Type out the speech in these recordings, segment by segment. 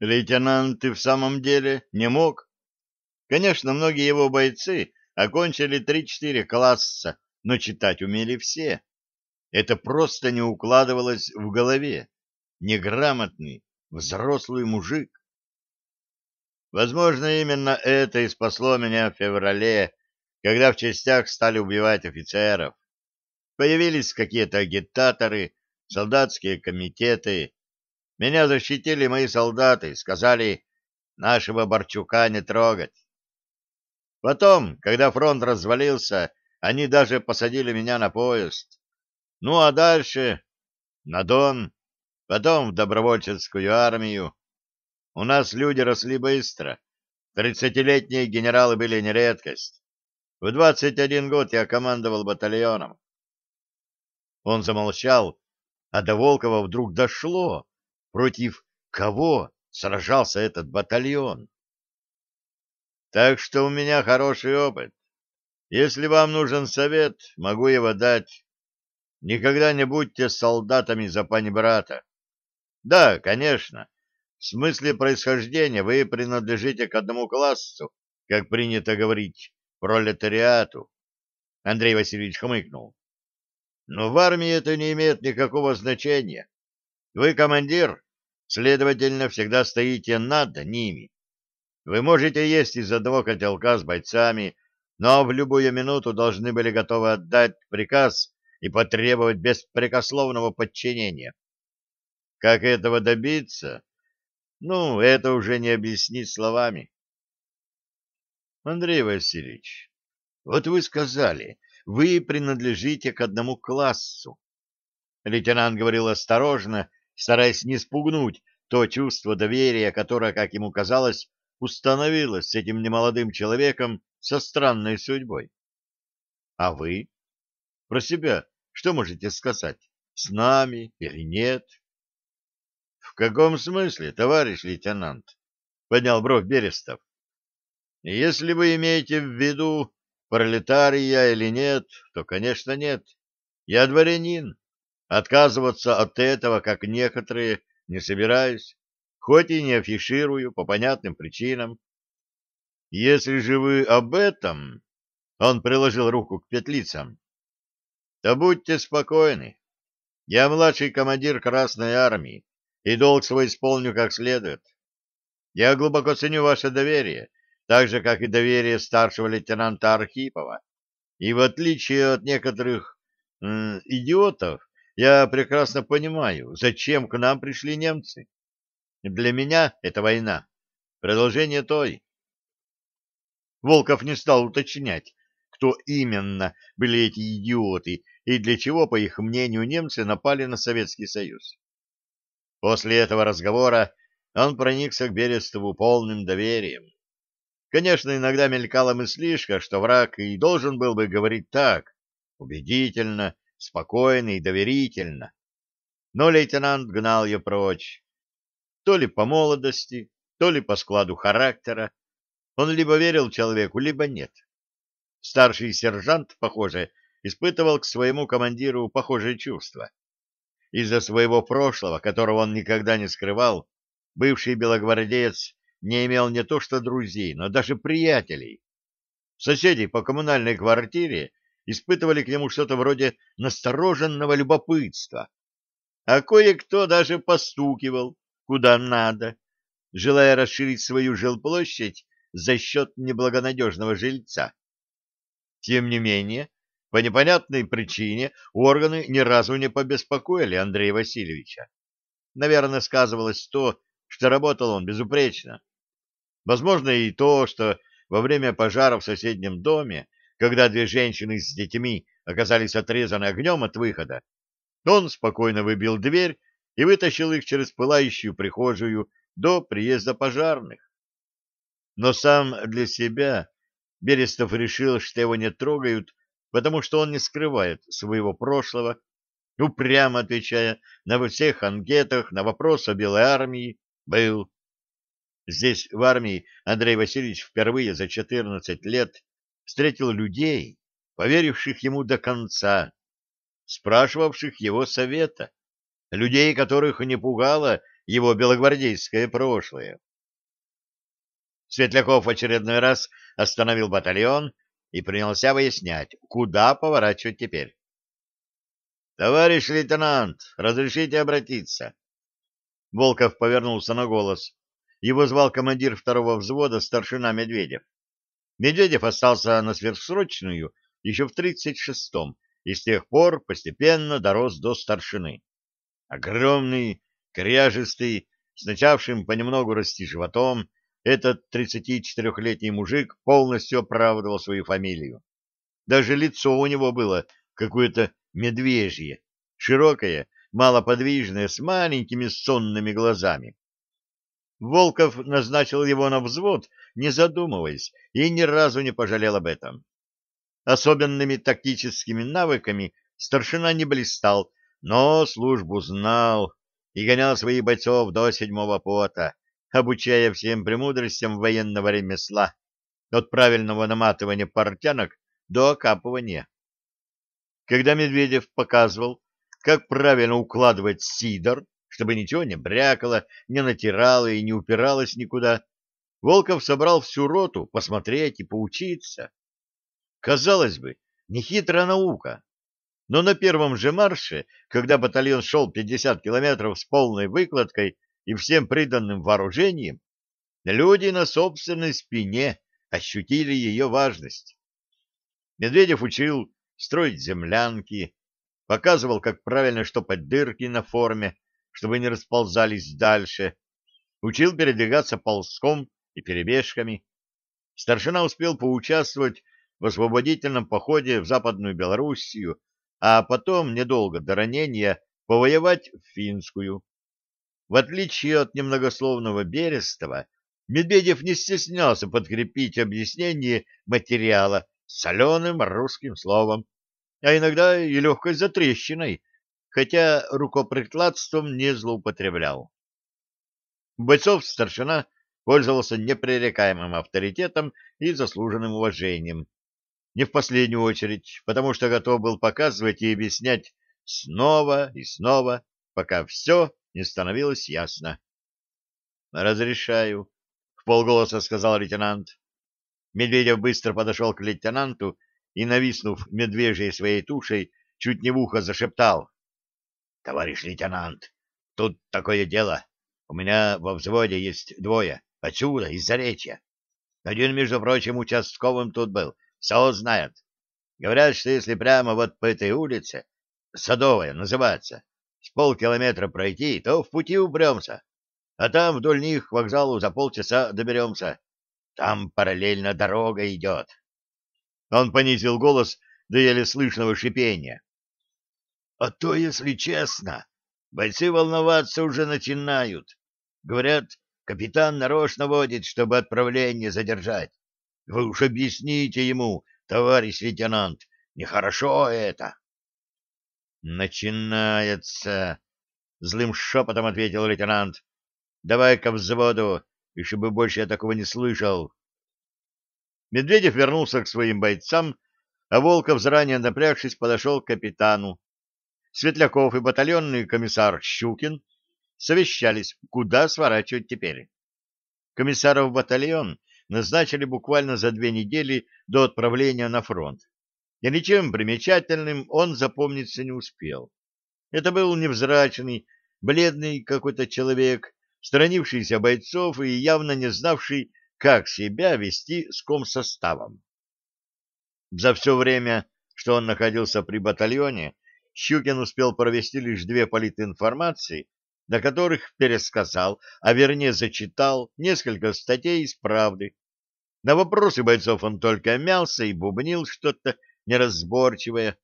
Лейтенант и в самом деле не мог. Конечно, многие его бойцы окончили три-четыре класса, но читать умели все. Это просто не укладывалось в голове. Неграмотный, взрослый мужик. Возможно, именно это и спасло меня в феврале, когда в частях стали убивать офицеров. Появились какие-то агитаторы, солдатские комитеты. Меня защитили мои солдаты, сказали, нашего Борчука не трогать. Потом, когда фронт развалился, они даже посадили меня на поезд. Ну а дальше на Дон, потом в добровольческую армию. У нас люди росли быстро. Тридцатилетние генералы были не редкость. В двадцать один год я командовал батальоном. Он замолчал, а до Волкова вдруг дошло, против кого сражался этот батальон. Так что у меня хороший опыт. Если вам нужен совет, могу его дать. Никогда не будьте солдатами за пани-брата. Да, конечно, в смысле происхождения вы принадлежите к одному классу, как принято говорить, пролетариату. Андрей Васильевич хмыкнул. Но в армии это не имеет никакого значения. Вы командир, следовательно, всегда стоите над ними. Вы можете есть из одного котелка с бойцами, но в любую минуту должны были готовы отдать приказ и потребовать беспрекословного подчинения. Как этого добиться? Ну, это уже не объяснить словами. Андрей Васильевич, вот вы сказали, вы принадлежите к одному классу. Лейтенант говорил осторожно, стараясь не спугнуть то чувство доверия, которое, как ему казалось, установилось с этим немолодым человеком со странной судьбой. А вы? Про себя что можете сказать? С нами или нет? — В каком смысле, товарищ лейтенант? — поднял бровь Берестов. — Если вы имеете в виду, пролетарий я или нет, то, конечно, нет. Я дворянин. Отказываться от этого, как некоторые, не собираюсь, хоть и не афиширую по понятным причинам. Если же вы об этом... Он приложил руку к петлицам. То будьте спокойны. Я младший командир Красной Армии и долг свой исполню как следует. Я глубоко ценю ваше доверие, так же, как и доверие старшего лейтенанта Архипова. И в отличие от некоторых идиотов, я прекрасно понимаю, зачем к нам пришли немцы. Для меня это война, продолжение той. Волков не стал уточнять, кто именно были эти идиоты и для чего, по их мнению, немцы напали на Советский Союз. После этого разговора он проникся к Берестову полным доверием. Конечно, иногда мелькала мыслишка, что враг и должен был бы говорить так, убедительно, спокойно и доверительно. Но лейтенант гнал ее прочь. То ли по молодости, то ли по складу характера. Он либо верил человеку, либо нет. Старший сержант, похоже, испытывал к своему командиру похожие чувства. Из-за своего прошлого, которого он никогда не скрывал, бывший белогвардеец не имел не то что друзей, но даже приятелей. Соседи по коммунальной квартире испытывали к нему что-то вроде настороженного любопытства, а кое-кто даже постукивал куда надо, желая расширить свою жилплощадь за счет неблагонадежного жильца. Тем не менее, по непонятной причине органы ни разу не побеспокоили Андрея Васильевича. Наверное, сказывалось то, что работал он безупречно. Возможно, и то, что во время пожара в соседнем доме, когда две женщины с детьми оказались отрезаны огнем от выхода, он спокойно выбил дверь и вытащил их через пылающую прихожую до приезда пожарных. Но сам для себя Берестов решил, что его не трогают, потому что он не скрывает своего прошлого, упрямо отвечая на всех анкетах на вопрос о Белой армии, был. Здесь, в армии, Андрей Васильевич впервые за 14 лет встретил людей, поверивших ему до конца, спрашивавших его совета, людей, которых не пугала его белогвардейское прошлое. Светляков в очередной раз остановил батальон и принялся выяснять, куда поворачивать теперь. — Товарищ лейтенант, разрешите обратиться? Волков повернулся на голос. Его звал командир второго взвода старшина Медведев. Медведев остался на сверхсрочную еще в 36-м и с тех пор постепенно дорос до старшины. Огромный, кряжистый, с начавшим понемногу расти животом, этот 34-летний мужик полностью оправдывал свою фамилию. Даже лицо у него было какое-то медвежье, широкое, малоподвижное, с маленькими сонными глазами. Волков назначил его на взвод, не задумываясь, и ни разу не пожалел об этом. Особенными тактическими навыками старшина не блистал, но службу знал и гонял своих бойцов до седьмого пота, обучая всем премудростям военного ремесла, от правильного наматывания портянок до окапывания. Когда Медведев показывал, как правильно укладывать сидор, чтобы ничего не брякало, не натирало и не упиралось никуда, Волков собрал всю роту посмотреть и поучиться. Казалось бы, нехитрая наука, но на первом же марше, когда батальон шел 50 километров с полной выкладкой и всем приданным вооружением, люди на собственной спине ощутили ее важность. Медведев учил строить землянки, показывал, как правильно штопать дырки на форме, чтобы не расползались дальше, учил передвигаться ползком и перебежками. Старшина успел поучаствовать в освободительном походе в Западную Белоруссию, а потом, недолго до ранения, повоевать в Финскую. В отличие от немногословного Берестова, Медведев не стеснялся подкрепить объяснение материала соленым русским словом, а иногда и легкой затрещиной, хотя рукоприкладством не злоупотреблял. Бойцов старшина пользовался непререкаемым авторитетом и заслуженным уважением. Не в последнюю очередь, потому что готов был показывать и объяснять снова и снова, пока все не становилось ясно. — Разрешаю, — в полголоса сказал лейтенант. Медведев быстро подошел к лейтенанту и, нависнув медвежьей своей тушей, чуть не в ухо зашептал. — Товарищ лейтенант, тут такое дело. У меня во взводе есть двое, отсюда, из Заречья. Один, между прочим, участковым тут был, все знает. Говорят, что если прямо вот по этой улице, Садовая называется, с полкилометра пройти, то в пути убремся, а там вдоль них к вокзалу за полчаса доберемся. Там параллельно дорога идет. Он понизил голос до еле слышного шипения. А то, если честно, бойцы волноваться уже начинают. Говорят, капитан нарочно водит, чтобы отправление задержать. Вы уж объясните ему, товарищ лейтенант, нехорошо это. Начинается, злым шепотом ответил лейтенант. Давай-ка взводу, и чтобы больше я такого не слышал. Медведев вернулся к своим бойцам, а Волков, заранее напрягшись, подошел к капитану. Светляков и батальонный комиссар Щукин совещались, куда сворачивать теперь. Комиссаров батальон назначили буквально за две недели до отправления на фронт, и ничем примечательным он запомниться не успел. Это был невзрачный, бледный какой-то человек, странившийся бойцов и явно не знавший, как себя вести с комсоставом. За все время, что он находился при батальоне, Щукин успел провести лишь две политинформации, на которых пересказал, а вернее зачитал несколько статей из «Правды». На вопросы бойцов он только мялся и бубнил что-то неразборчивое,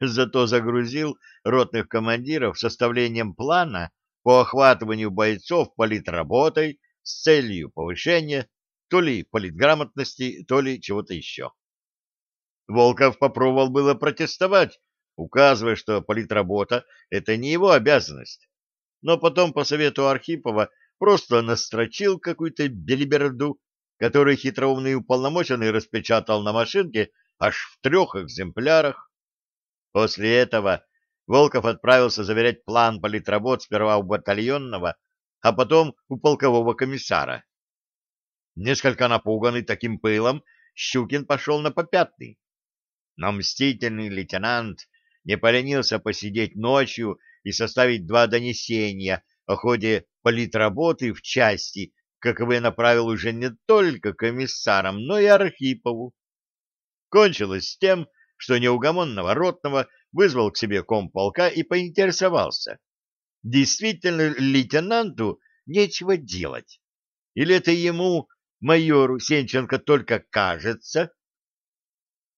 зато загрузил ротных командиров составлением плана по охватыванию бойцов политработой с целью повышения то ли политграмотности, то ли чего-то еще. Волков попробовал было протестовать, указывая, что политработа — это не его обязанность, но потом по совету Архипова просто настрочил какую-то белиберду, которую хитроумный уполномоченный распечатал на машинке аж в трех экземплярах. После этого Волков отправился заверять план политработ сперва у батальонного, а потом у полкового комиссара. Несколько напуганный таким пылом, Щукин пошел на попятный. Но мстительный лейтенант не поленился посидеть ночью и составить два донесения о ходе политработы в части, каковы направил уже не только комиссарам, но и Архипову. Кончилось с тем, что неугомонного ротного вызвал к себе комполка и поинтересовался. Действительно, лейтенанту нечего делать? Или это ему, майору Сенченко, только кажется?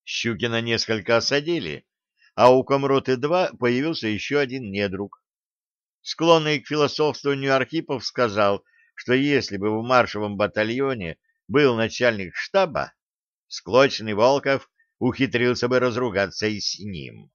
Щукина несколько осадили, а у Комроты-2 появился еще один недруг. Склонный к философствованию Архипов сказал, что если бы в маршевом батальоне был начальник штаба, склочный Волков ухитрился бы разругаться и с ним.